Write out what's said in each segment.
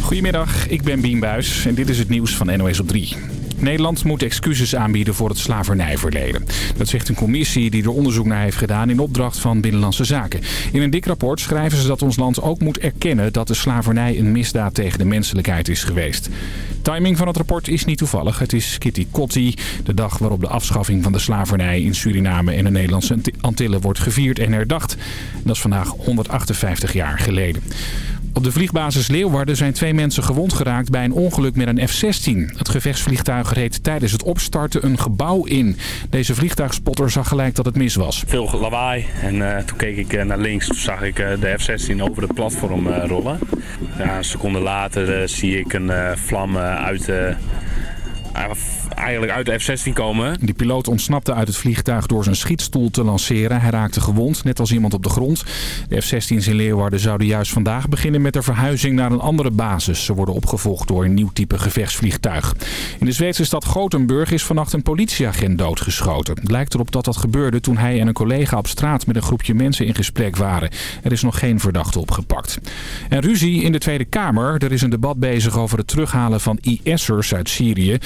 Goedemiddag, ik ben Bien Buis en dit is het nieuws van NOS op 3. Nederland moet excuses aanbieden voor het slavernijverleden. Dat zegt een commissie die er onderzoek naar heeft gedaan in opdracht van Binnenlandse Zaken. In een dik rapport schrijven ze dat ons land ook moet erkennen dat de slavernij een misdaad tegen de menselijkheid is geweest. Timing van het rapport is niet toevallig. Het is Kitty Kotti, de dag waarop de afschaffing van de slavernij in Suriname en de Nederlandse Antillen wordt gevierd en herdacht. Dat is vandaag 158 jaar geleden. Op de vliegbasis Leeuwarden zijn twee mensen gewond geraakt bij een ongeluk met een F-16. Het gevechtsvliegtuig reed tijdens het opstarten een gebouw in. Deze vliegtuigspotter zag gelijk dat het mis was. Veel lawaai en uh, toen keek ik uh, naar links. Zag ik uh, de F-16 over het platform rollen. Ja, een seconde later zie ik een vlam uit eigenlijk uit de F-16 komen. Die piloot ontsnapte uit het vliegtuig door zijn schietstoel te lanceren. Hij raakte gewond, net als iemand op de grond. De F-16's in Leeuwarden zouden juist vandaag beginnen met de verhuizing naar een andere basis. Ze worden opgevolgd door een nieuw type gevechtsvliegtuig. In de Zweedse stad Gothenburg is vannacht een politieagent doodgeschoten. Het lijkt erop dat dat gebeurde toen hij en een collega op straat met een groepje mensen in gesprek waren. Er is nog geen verdachte opgepakt. En ruzie in de Tweede Kamer. Er is een debat bezig over het terughalen van IS'ers uit Syrië.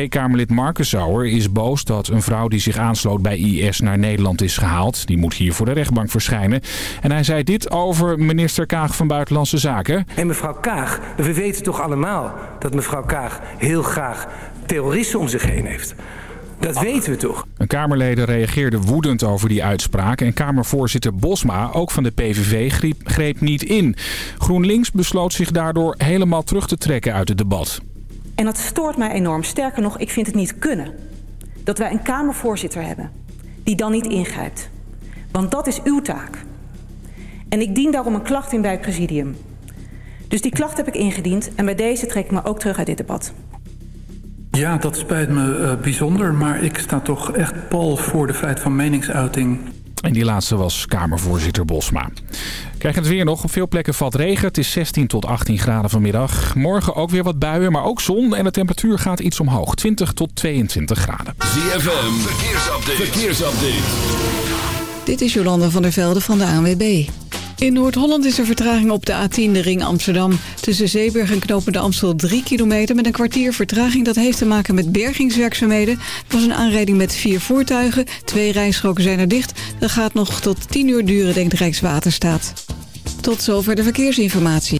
PVV-kamerlid Marcus Sauer is boos dat een vrouw die zich aansloot bij IS naar Nederland is gehaald. Die moet hier voor de rechtbank verschijnen. En hij zei dit over minister Kaag van Buitenlandse Zaken. En mevrouw Kaag, we weten toch allemaal dat mevrouw Kaag heel graag terroristen om zich heen heeft. Dat weten we toch? Een Kamerleden reageerde woedend over die uitspraak. En Kamervoorzitter Bosma, ook van de PVV, greep, greep niet in. GroenLinks besloot zich daardoor helemaal terug te trekken uit het debat. En dat stoort mij enorm. Sterker nog, ik vind het niet kunnen. Dat wij een Kamervoorzitter hebben die dan niet ingrijpt. Want dat is uw taak. En ik dien daarom een klacht in bij het presidium. Dus die klacht heb ik ingediend en bij deze trek ik me ook terug uit dit debat. Ja, dat spijt me uh, bijzonder, maar ik sta toch echt pal voor de feit van meningsuiting. En die laatste was Kamervoorzitter Bosma. Krijg het weer nog. Op veel plekken valt regen. Het is 16 tot 18 graden vanmiddag. Morgen ook weer wat buien, maar ook zon. En de temperatuur gaat iets omhoog. 20 tot 22 graden. ZFM, verkeersupdate. verkeersupdate. Dit is Jolanda van der Velde van de ANWB. In Noord-Holland is er vertraging op de A10, de ring Amsterdam. Tussen Zeeburg en Knopende Amstel 3 kilometer met een kwartier vertraging. Dat heeft te maken met bergingswerkzaamheden. Het was een aanrijding met vier voertuigen. Twee rijstroken zijn er dicht. Dat gaat nog tot 10 uur duren, denkt Rijkswaterstaat. Tot zover de verkeersinformatie.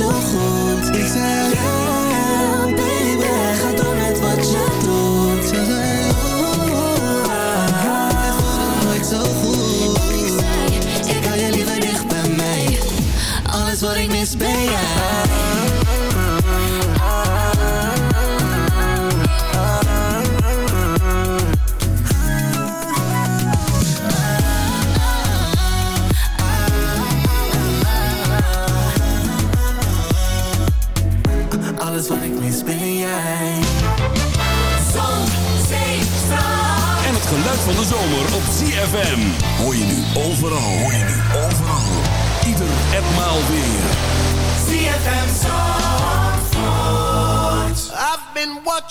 Ik zei ja, baby, ga door met wat je doet. Ze zei oh, ik voel het nooit zo goed. Ik zei, ik hou je liever dicht bij mij. Alles wat ik mis ben jij.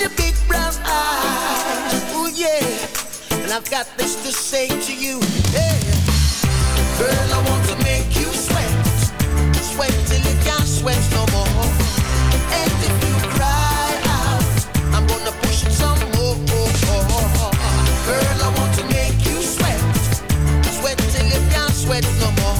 your big brown eyes. oh yeah. And I've got this to say to you. Hey. Girl, I want to make you sweat. Sweat till you can't sweat no more. And if you cry out, I'm gonna push it some more. Girl, I want to make you sweat. Sweat till you can't sweat no more.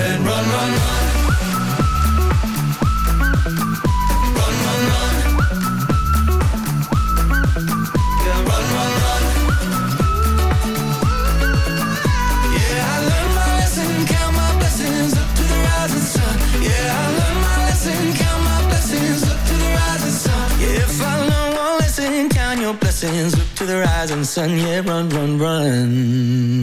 and run, run, run. Run, run, run. Yeah, run, run, run. Yeah, I my count my blessings up to the rising sun. Yeah, I my count my blessings up to the rising sun. Yeah, if I learn one lesson, count your blessings up to the rising sun. Yeah, run, run, run.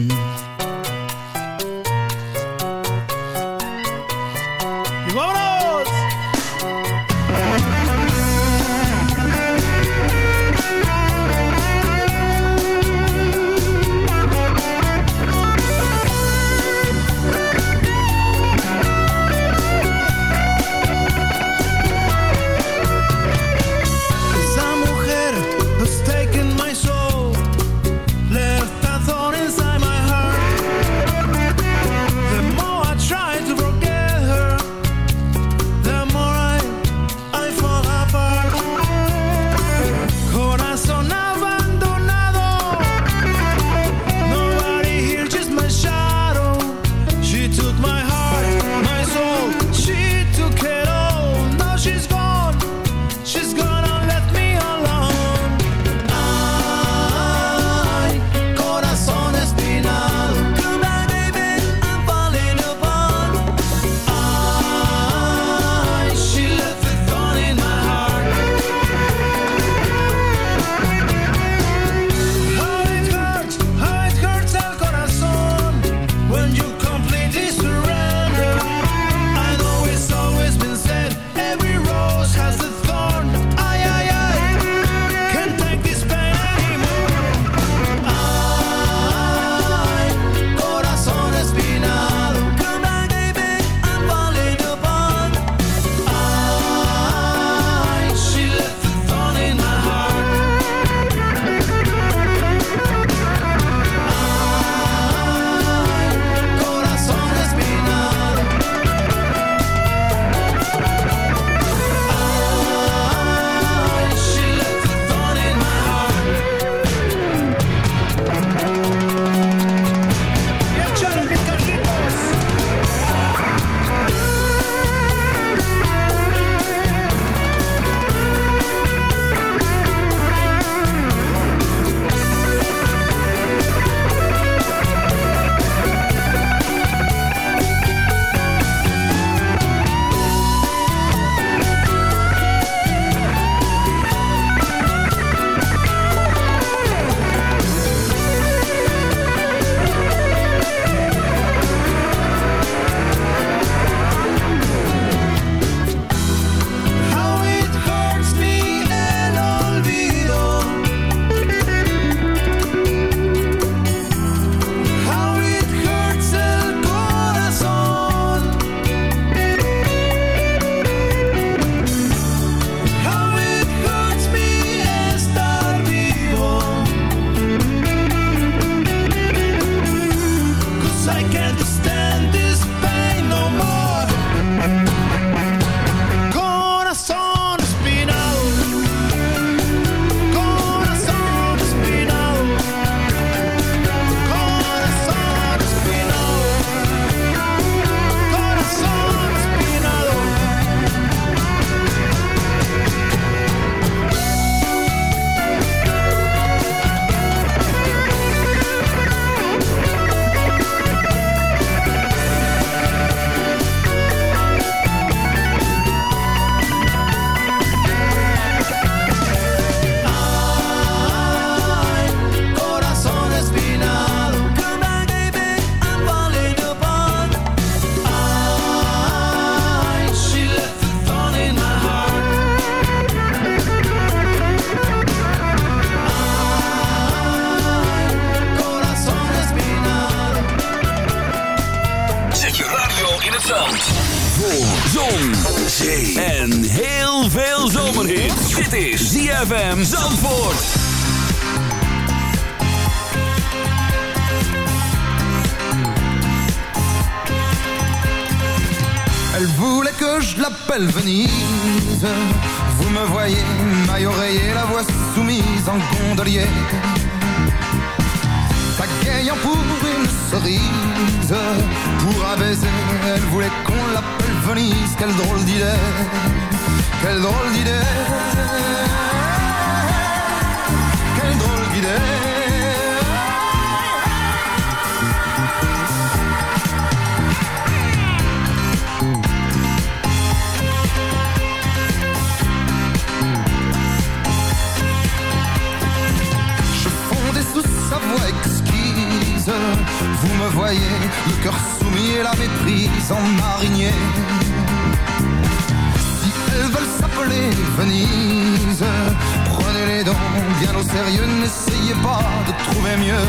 Prenez dents bien au sérieux. N'essayez pas de trouver mieux,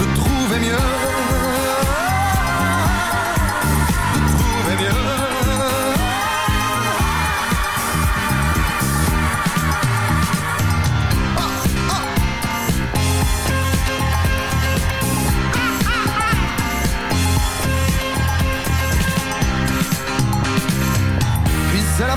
de trouver mieux, de trouver mieux. Puis elle a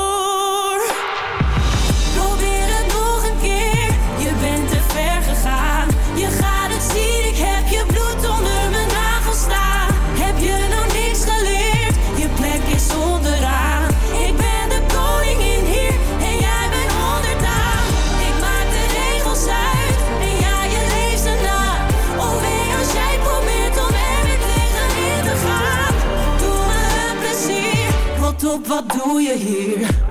Wat doe je hier?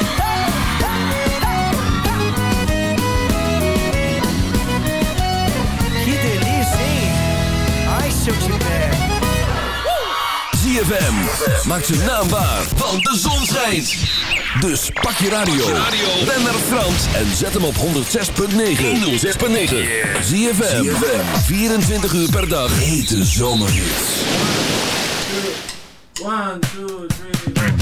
ZFM maakt zijn ZFM, maak ze naambaar, want de zon schijnt. Dus pak je radio, ben naar Frans en zet hem op 106.9. 106.9. ZFM, 24 uur per dag, hete zomerhits. 1, 2, 3,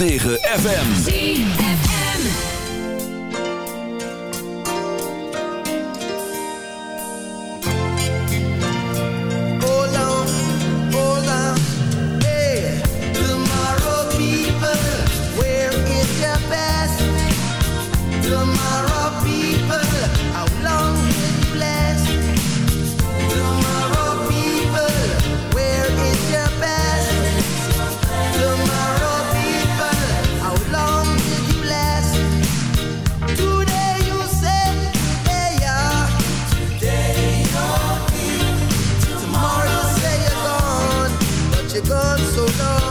106.9 gone so long.